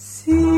See